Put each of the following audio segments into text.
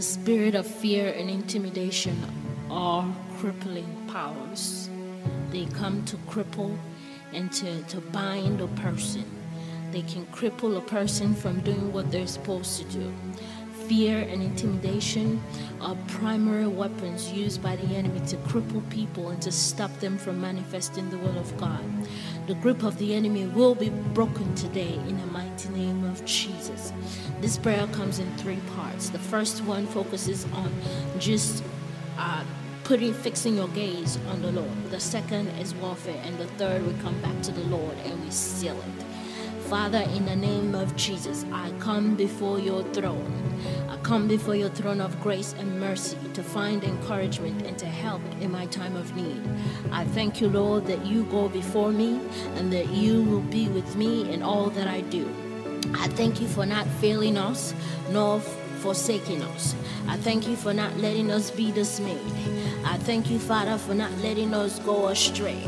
The spirit of fear and intimidation are crippling powers. They come to cripple and to, to bind a person. They can cripple a person from doing what they're supposed to do. Fear and intimidation are primary weapons used by the enemy to cripple people and to stop them from manifesting the will of God. The grip of the enemy will be broken today in the mighty name of Jesus. This prayer comes in three parts. The first one focuses on just uh, putting fixing your gaze on the Lord. The second is warfare, and the third we come back to the Lord and we seal it. Father, in the name of Jesus, I come before your throne. I come before your throne of grace and mercy to find encouragement and to help in my time of need. I thank you, Lord, that you go before me and that you will be with me in all that I do. I thank you for not failing us nor forsaking us. I thank you for not letting us be dismayed. I thank you, Father, for not letting us go astray.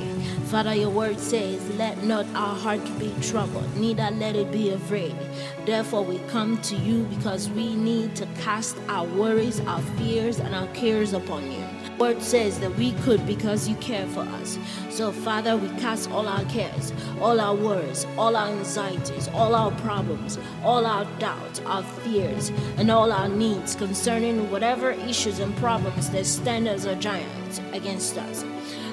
Father, your word says, Let not our heart be troubled, neither let it be afraid. Therefore, we come to you because we need to cast our worries, our fears, and our cares upon you word says that we could because you care for us. So, Father, we cast all our cares, all our worries, all our anxieties, all our problems, all our doubts, our fears, and all our needs concerning whatever issues and problems that stand as a giant against us.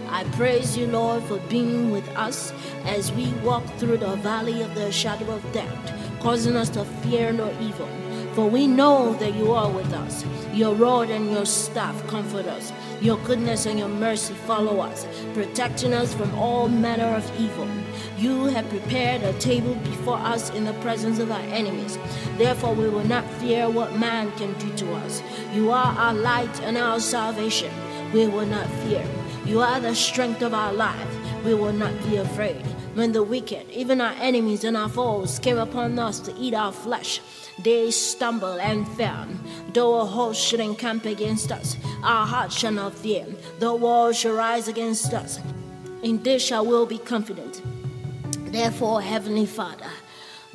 I praise you, Lord, for being with us as we walk through the valley of the shadow of death, causing us to fear no evil. For we know that you are with us. Your rod and your staff comfort us. Your goodness and your mercy follow us, protecting us from all manner of evil. You have prepared a table before us in the presence of our enemies. Therefore, we will not fear what man can do to us. You are our light and our salvation. We will not fear. You are the strength of our life. We will not be afraid. When the wicked, even our enemies and our foes, came upon us to eat our flesh, they stumble and fell. Though a host should encamp against us, our heart shall not fear. Though war shall rise against us, in this shall we be confident. Therefore, Heavenly Father,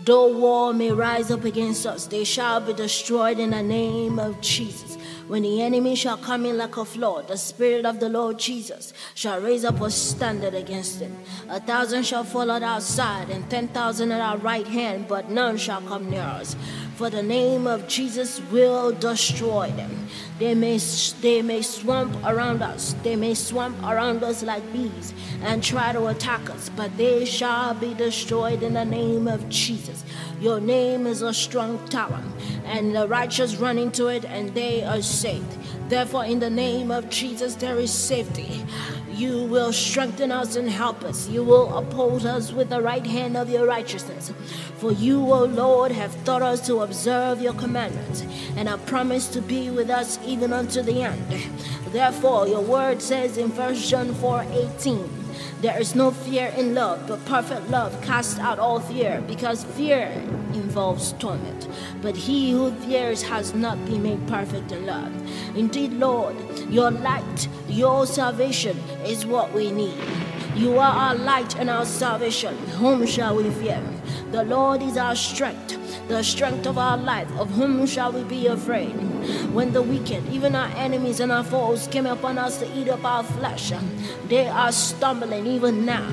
though war may rise up against us, they shall be destroyed in the name of Jesus. When the enemy shall come in like a flood, the Spirit of the Lord Jesus shall raise up a standard against him. A thousand shall fall at our side, and ten thousand at our right hand, but none shall come near us for the name of Jesus will destroy them. They may, they may swamp around us, they may swamp around us like bees and try to attack us, but they shall be destroyed in the name of Jesus. Your name is a strong tower, and the righteous run into it and they are saved. Therefore, in the name of Jesus, there is safety. You will strengthen us and help us. You will uphold us with the right hand of your righteousness. For you, O Lord, have taught us to observe your commandments, and have promised to be with us even unto the end. Therefore, your word says in 1 John 4 18, there is no fear in love, but perfect love casts out all fear, because fear involves torment. But he who fears has not been made perfect in love. Indeed, Lord, your light, your salvation is what we need. You are our light and our salvation. Whom shall we fear? The Lord is our strength the strength of our life, of whom shall we be afraid? When the wicked, even our enemies and our foes, came upon us to eat up our flesh, they are stumbling even now.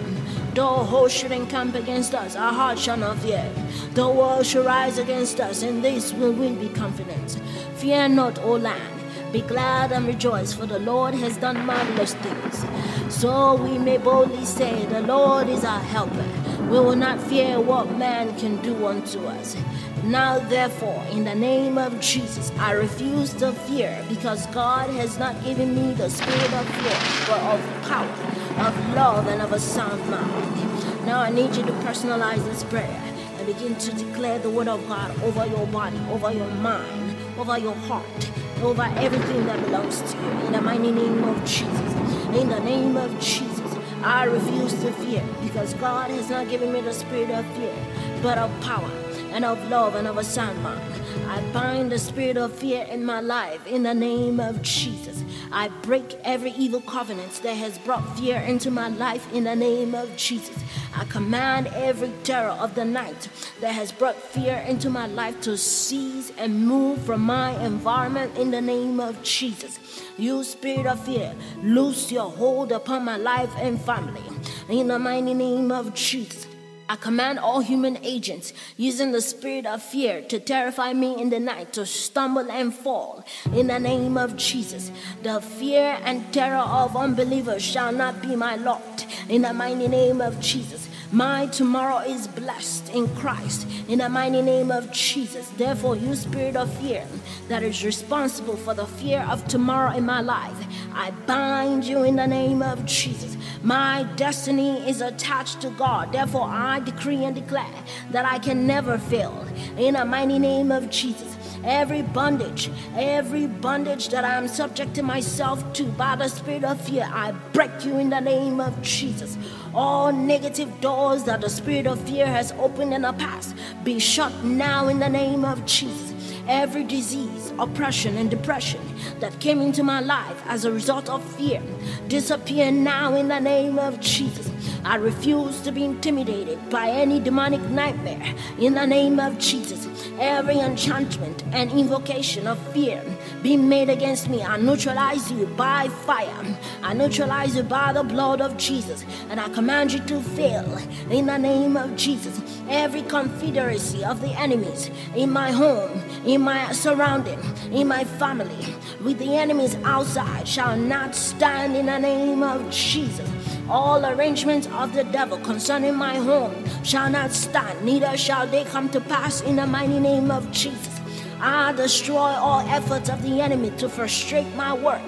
Though hosts should encamp against us, our heart shall not fear. Though war should rise against us, in this will we be confident. Fear not, O land. Be glad and rejoice, for the Lord has done marvelous things. So we may boldly say, The Lord is our helper. We will not fear what man can do unto us. Now, therefore, in the name of Jesus, I refuse to fear because God has not given me the spirit of fear, but of power, of love, and of a sound mind. Now, I need you to personalize this prayer and begin to declare the word of God over your body, over your mind, over your heart, over everything that belongs to you. In the mighty name of Jesus. In the name of Jesus. I refuse to fear because God has not given me the spirit of fear, but of power and of love and of a sound mind. I bind the spirit of fear in my life in the name of Jesus. I break every evil covenant that has brought fear into my life in the name of Jesus. I command every terror of the night that has brought fear into my life to cease and move from my environment in the name of Jesus. You spirit of fear, loose your hold upon my life and family in the mighty name of Jesus. I command all human agents using the spirit of fear to terrify me in the night to stumble and fall in the name of Jesus. The fear and terror of unbelievers shall not be my lot in the mighty name of Jesus. My tomorrow is blessed in Christ in the mighty name of Jesus. Therefore, you spirit of fear that is responsible for the fear of tomorrow in my life, I bind you in the name of Jesus. My destiny is attached to God. Therefore, I decree and declare that I can never fail in the mighty name of Jesus every bondage, every bondage that I am subjecting myself to by the spirit of fear, I break you in the name of Jesus. All negative doors that the spirit of fear has opened in the past be shut now in the name of Jesus. Every disease, oppression, and depression that came into my life as a result of fear disappear now in the name of Jesus. I refuse to be intimidated by any demonic nightmare in the name of Jesus. Every enchantment and invocation of fear being made against me, I neutralize you by fire. I neutralize you by the blood of Jesus. And I command you to fail in the name of Jesus. Every confederacy of the enemies in my home, in my surrounding, in my family, with the enemies outside shall not stand in the name of Jesus. All arrangements of the devil concerning my home shall not stand, neither shall they come to pass in the mighty name of Jesus. I destroy all efforts of the enemy to frustrate my work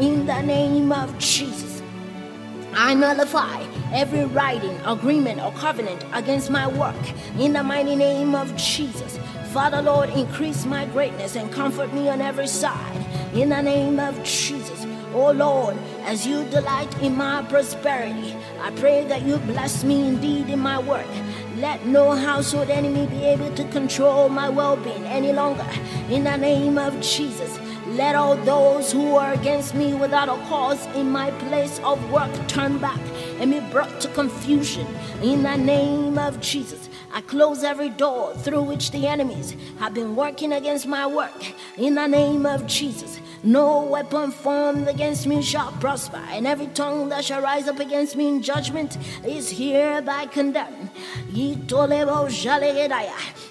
in the name of Jesus. I nullify every writing, agreement, or covenant against my work in the mighty name of Jesus. Father, Lord, increase my greatness and comfort me on every side in the name of Jesus. Oh Lord, as you delight in my prosperity, I pray that you bless me indeed in my work. Let no household enemy be able to control my well being any longer. In the name of Jesus, let all those who are against me without a cause in my place of work turn back and be brought to confusion. In the name of Jesus. I close every door through which the enemies have been working against my work. In the name of Jesus. No weapon formed against me shall prosper, and every tongue that shall rise up against me in judgment is hereby condemned.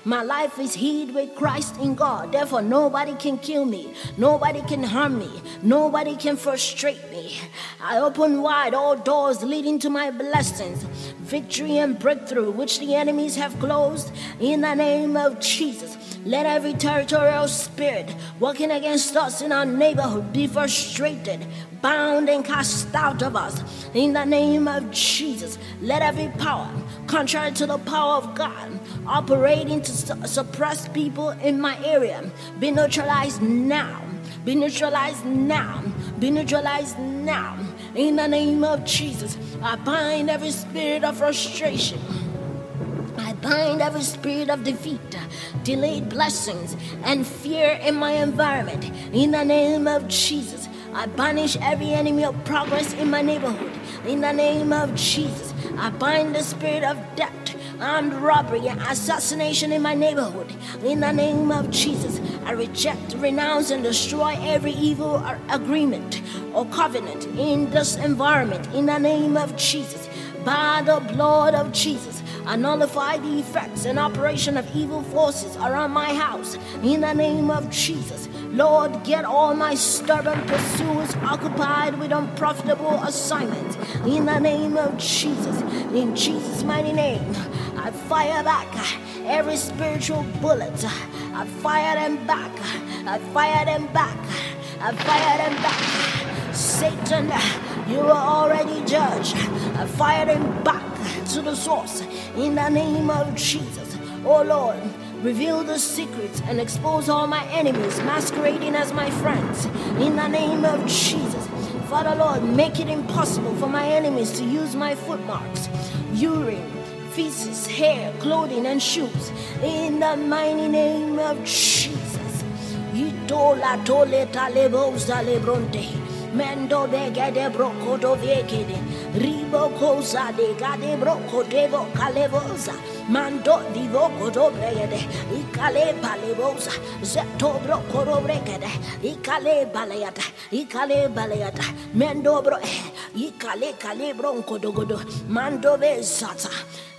My life is hid with Christ in God. Therefore, nobody can kill me, nobody can harm me, nobody can frustrate me. I open wide all doors leading to my blessings, victory, and breakthrough, which the enemies have closed in the name of Jesus. Let every territorial spirit working against us in our neighborhood be frustrated, bound, and cast out of us. In the name of Jesus, let every power, contrary to the power of God, operating to su- suppress people in my area, be neutralized now. Be neutralized now. Be neutralized now. In the name of Jesus, I bind every spirit of frustration I bind every spirit of defeat, delayed blessings, and fear in my environment. In the name of Jesus, I banish every enemy of progress in my neighborhood. In the name of Jesus, I bind the spirit of debt, armed robbery and assassination in my neighborhood. In the name of Jesus, I reject, renounce, and destroy every evil agreement or covenant in this environment. In the name of Jesus, by the blood of Jesus, I nullify the effects and operation of evil forces around my house in the name of Jesus. Lord, get all my stubborn pursuers occupied with unprofitable assignments in the name of Jesus. In Jesus' mighty name, I fire back every spiritual bullet. I fire them back. I fire them back. I fire them back. Satan, you are already judged. I fire them back to the source in the name of Jesus. Oh Lord, reveal the secrets and expose all my enemies masquerading as my friends in the name of Jesus. Father Lord, make it impossible for my enemies to use my footmarks, urine, feces, hair, clothing, and shoes. In the mighty name of Jesus. Mendo begede broko do vekede. Ribo cosa de gade broko devo calevosa. Mando divo godo bregede. Ikale palebosa. Zeto broko do bregede. Ikale baleata. Ikale baleata. Mendo bro. Eh, ikale kale bronco dogodo. Mando besata.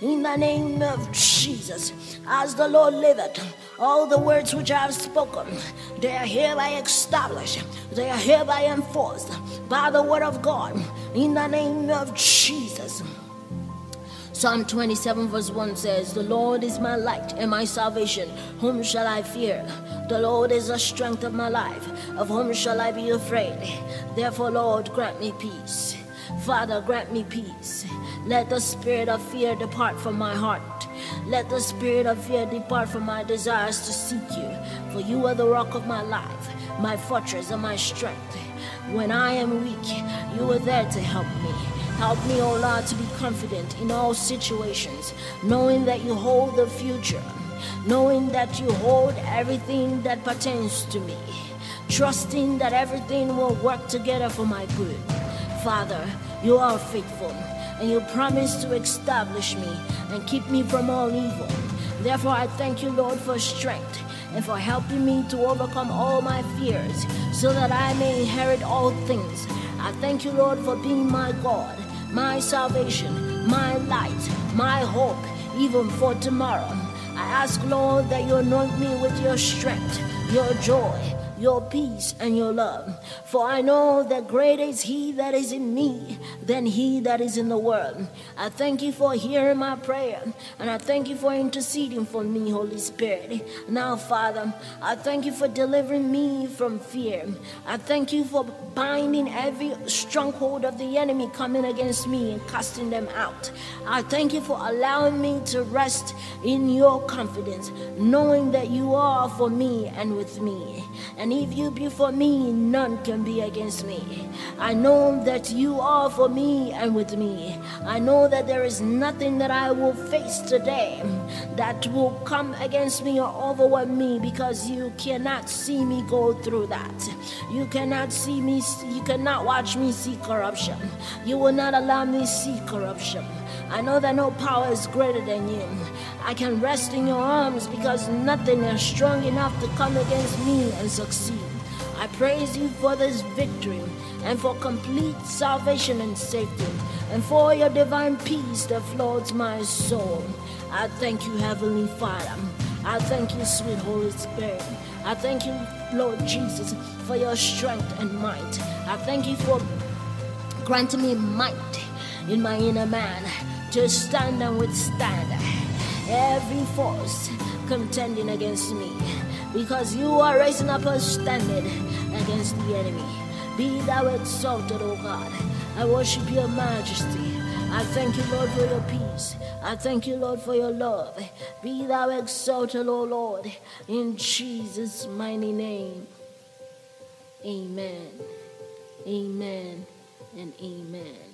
In the name of Jesus. As the Lord liveth. All the words which I have spoken, they are hereby established, they are hereby enforced by the word of God in the name of Jesus. Psalm 27, verse 1 says, The Lord is my light and my salvation. Whom shall I fear? The Lord is the strength of my life. Of whom shall I be afraid? Therefore, Lord, grant me peace. Father, grant me peace. Let the spirit of fear depart from my heart. Let the spirit of fear depart from my desires to seek you. For you are the rock of my life, my fortress and my strength. When I am weak, you are there to help me. Help me, O Lord, to be confident in all situations, knowing that you hold the future, knowing that you hold everything that pertains to me, trusting that everything will work together for my good. Father, you are faithful and you promise to establish me and keep me from all evil. Therefore, I thank you, Lord, for strength and for helping me to overcome all my fears so that I may inherit all things. I thank you, Lord, for being my God, my salvation, my light, my hope, even for tomorrow. I ask, Lord, that you anoint me with your strength, your joy, your peace and your love. For I know that greater is He that is in me than He that is in the world. I thank you for hearing my prayer, and I thank you for interceding for me, Holy Spirit. Now, Father, I thank you for delivering me from fear. I thank you for binding every stronghold of the enemy coming against me and casting them out. I thank you for allowing me to rest in your confidence, knowing that you are for me and with me. And if you be for me, none can be against me. I know that you are for me and with me. I know that there is nothing that I will face today that will come against me or overwhelm me because you cannot see me go through that. You cannot see me, you cannot watch me see corruption. You will not allow me see corruption. I know that no power is greater than you. I can rest in your arms because nothing is strong enough to come against me and succeed. I praise you for this victory and for complete salvation and safety and for your divine peace that floods my soul. I thank you, Heavenly Father. I thank you, sweet Holy Spirit. I thank you, Lord Jesus, for your strength and might. I thank you for granting me might in my inner man to stand and withstand every force contending against me. Because you are raising up a standard against the enemy. Be thou exalted, O God. I worship your majesty. I thank you, Lord, for your peace. I thank you, Lord, for your love. Be thou exalted, O Lord, in Jesus' mighty name. Amen. Amen and amen.